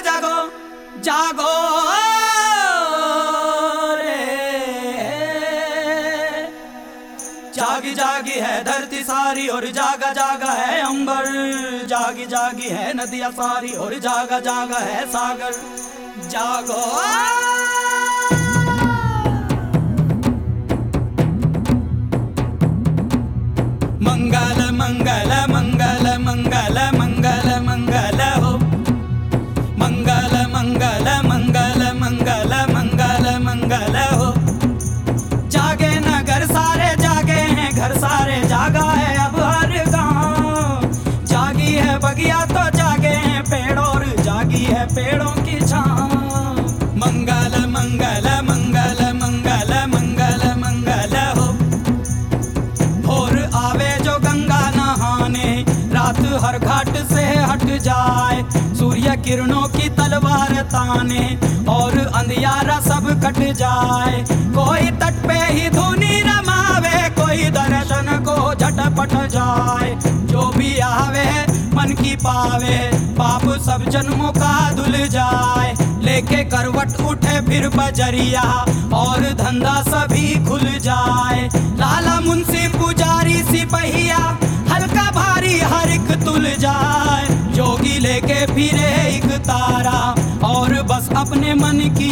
जागो जागो रे। जागी जागी है धरती सारी और जागा जागा है अंबर। जागी जागी है नदियाँ सारी और जागा जागा है सागर। जागो। मंगल मंगल मंगल मंगल। घाट से हट जाए। सूर्य किरणों की तलवार ताने और अंधियारा सब कट जाए। कोई तट पे ही धुनी रमावे, कोई दर्शन को झटपट जाए। जो भी आवे, मन की पावे, पाप सब जन्मों का धुल जाए। लेके करवट उठे फिर बजरिया और धंधा सभी खुल जाए। एक तुल जाए जोगी लेके फिरे एक तारा। और बस अपने मन की